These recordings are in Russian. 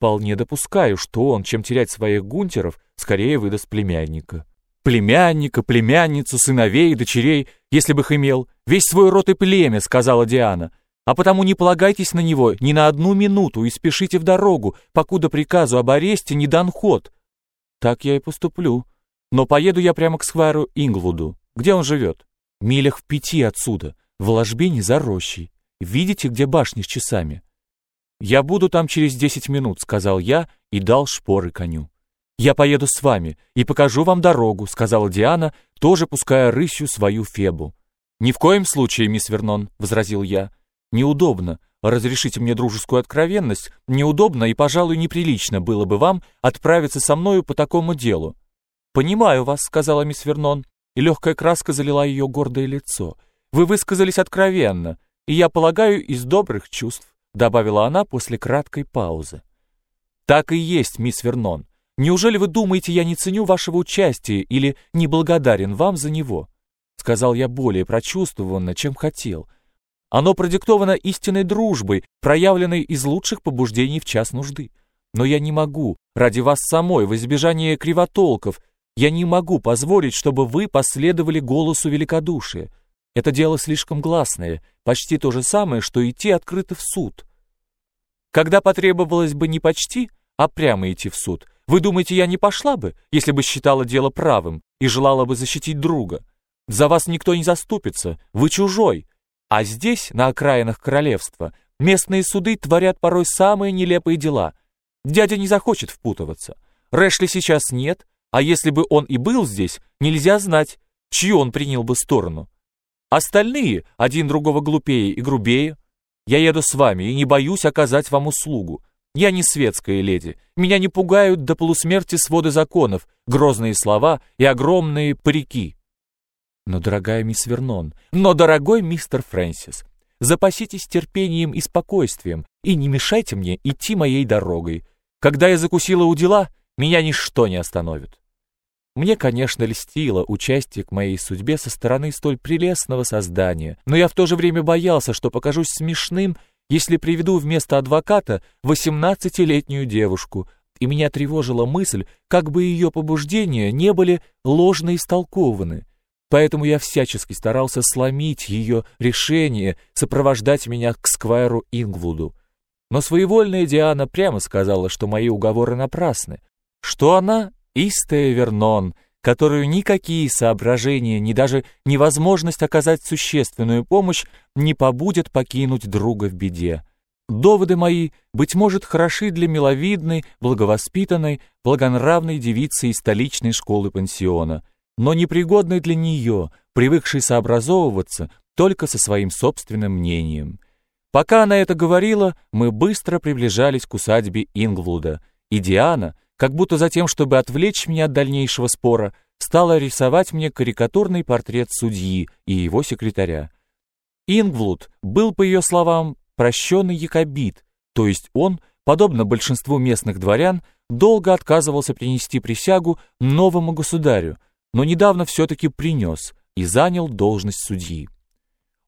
вполне допускаю, что он, чем терять своих гунтеров, скорее выдаст племянника. Племянника, племянницу, сыновей, дочерей, если бы их имел, весь свой род и племя, сказала Диана. А потому не полагайтесь на него ни на одну минуту и спешите в дорогу, покуда приказу об аресте не дан ход. Так я и поступлю. Но поеду я прямо к сквайру Инглвуду. Где он живет? Милях в пяти отсюда, в ложбине за рощей. Видите, где башня с часами? «Я буду там через десять минут», — сказал я и дал шпоры коню. «Я поеду с вами и покажу вам дорогу», — сказала Диана, тоже пуская рысью свою Фебу. «Ни в коем случае, мисс Вернон», — возразил я. «Неудобно. Разрешите мне дружескую откровенность. Неудобно и, пожалуй, неприлично было бы вам отправиться со мною по такому делу». «Понимаю вас», — сказала мисс Вернон, и легкая краска залила ее гордое лицо. «Вы высказались откровенно, и, я полагаю, из добрых чувств добавила она после краткой паузы. Так и есть, мисс Вернон. Неужели вы думаете, я не ценю вашего участия или не благодарен вам за него? Сказал я более прочувствованно, чем хотел. Оно продиктовано истинной дружбой, проявленной из лучших побуждений в час нужды. Но я не могу, ради вас самой, в избежание кривотолков, я не могу позволить, чтобы вы последовали голосу великодушия. Это дело слишком гласное, почти то же самое, что идти открыто в суд. Когда потребовалось бы не почти, а прямо идти в суд, вы думаете, я не пошла бы, если бы считала дело правым и желала бы защитить друга? За вас никто не заступится, вы чужой. А здесь, на окраинах королевства, местные суды творят порой самые нелепые дела. Дядя не захочет впутываться. Рэшли сейчас нет, а если бы он и был здесь, нельзя знать, чью он принял бы сторону. Остальные, один другого глупее и грубее. Я еду с вами и не боюсь оказать вам услугу. Я не светская леди. Меня не пугают до полусмерти своды законов, грозные слова и огромные парики. Но, дорогая мисс Вернон, но, дорогой мистер Фрэнсис, запаситесь терпением и спокойствием и не мешайте мне идти моей дорогой. Когда я закусила у дела, меня ничто не остановит. Мне, конечно, льстило участие к моей судьбе со стороны столь прелестного создания, но я в то же время боялся, что покажусь смешным, если приведу вместо адвоката восемнадцатилетнюю девушку, и меня тревожила мысль, как бы ее побуждения не были ложно истолкованы. Поэтому я всячески старался сломить ее решение сопровождать меня к Сквайру Ингвуду. Но своевольная Диана прямо сказала, что мои уговоры напрасны, что она Истая Вернон, которую никакие соображения, ни даже невозможность оказать существенную помощь не побудет покинуть друга в беде. Доводы мои, быть может, хороши для миловидной, благовоспитанной, благонравной девицы из столичной школы-пансиона, но непригодны для нее, привыкшей сообразовываться только со своим собственным мнением. Пока она это говорила, мы быстро приближались к усадьбе Инглвуда, и Диана — как будто за тем, чтобы отвлечь меня от дальнейшего спора, стала рисовать мне карикатурный портрет судьи и его секретаря. Ингвуд был, по ее словам, прощенный якобит, то есть он, подобно большинству местных дворян, долго отказывался принести присягу новому государю, но недавно все-таки принес и занял должность судьи.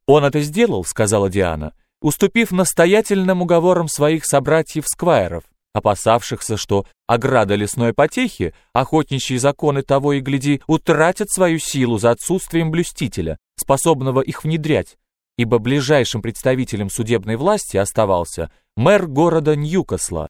«Он это сделал», — сказала Диана, уступив настоятельным уговорам своих собратьев-сквайров, опасавшихся, что ограда лесной потехи, охотничьи законы того и гляди, утратят свою силу за отсутствием блюстителя, способного их внедрять, ибо ближайшим представителем судебной власти оставался мэр города Ньюкасла,